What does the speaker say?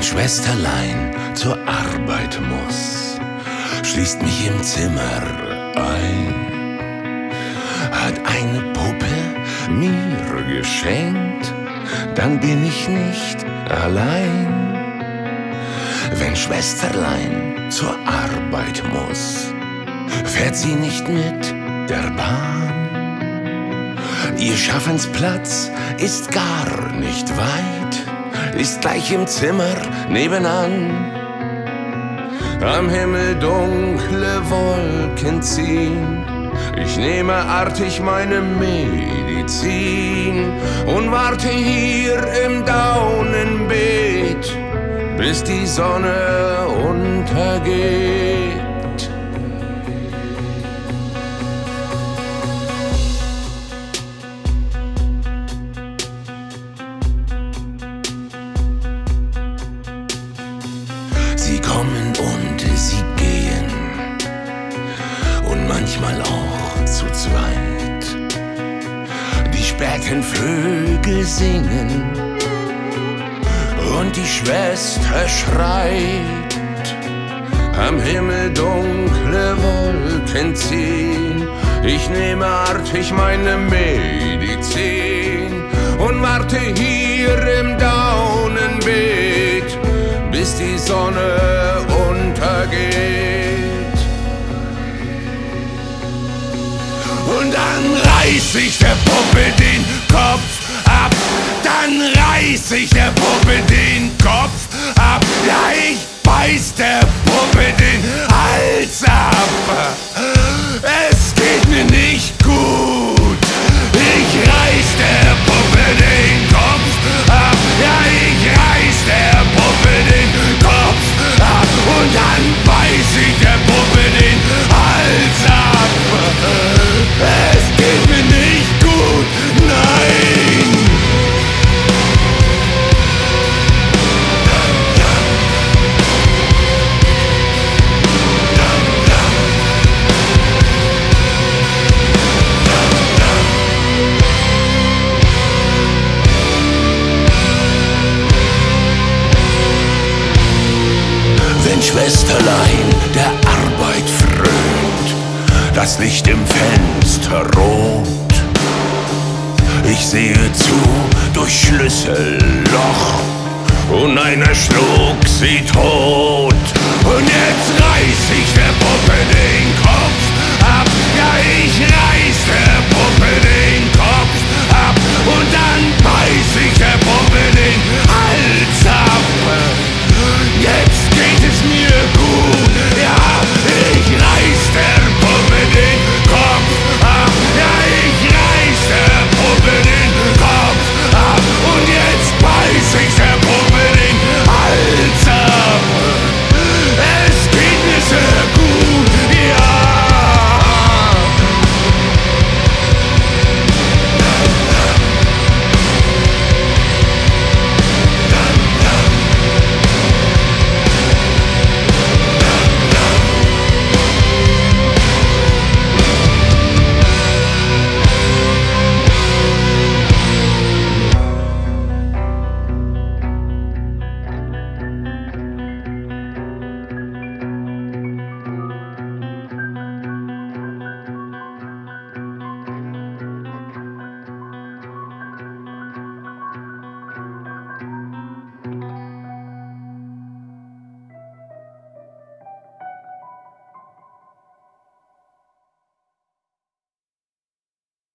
Wenn Schwesterlein zur Arbeit muss, schließt mich im Zimmer ein, hat eine Puppe mir geschenkt, dann bin ich nicht allein. Wenn Schwesterlein zur Arbeit muss, fährt sie nicht mit der Bahn. Ihr Schaffensplatz ist gar nicht weit, ist gleich im Zimmer nebenan. Am Himmel dunkle Wolken ziehen, ich nehme artig meine Medizin und warte hier im Daunenbeet, bis die Sonne untergeht. Kommen und sie gehen und manchmal auch zu zweit. Die späten Vögel singen und die Schwester schreit. Am Himmel dunkle Wolken ziehen. Ich nehme artig meine Medizin und warte hier im Daunenbeet, bis die Sonne reiß ich der Puppe den Kopf ab. Dann reiß ich der Puppe den Kopf ab. Ja, ich beiß der Puppe den Hals ab. ist der Arbeit frönt, das Licht im Fenster rot. Ich sehe zu durch Schlüsselloch und einer schlug sie tot. Und jetzt reiß ich der Puppe den Kopf ab, ja ich